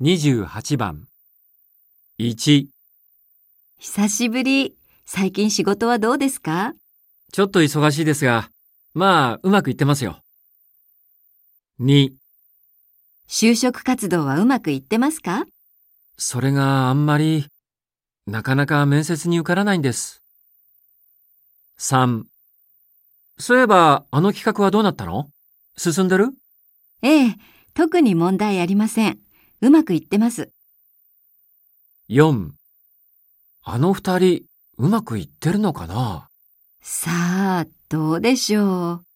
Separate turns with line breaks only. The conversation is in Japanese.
28番。1、
久しぶり。最近仕事はどうですか？
ちょっと忙しいですが、まあ、うまくいってますよ。2、
就職活動はうまくいってますか？
それがあんまり、なかなか面接に受からないんです。3、そういえば、あの企画はどうなったの？進んでる？
ええ、特に問題ありません。うまくいってます。
?4、あの二人、うまくいってるのかな？
さあ、どうでしょう。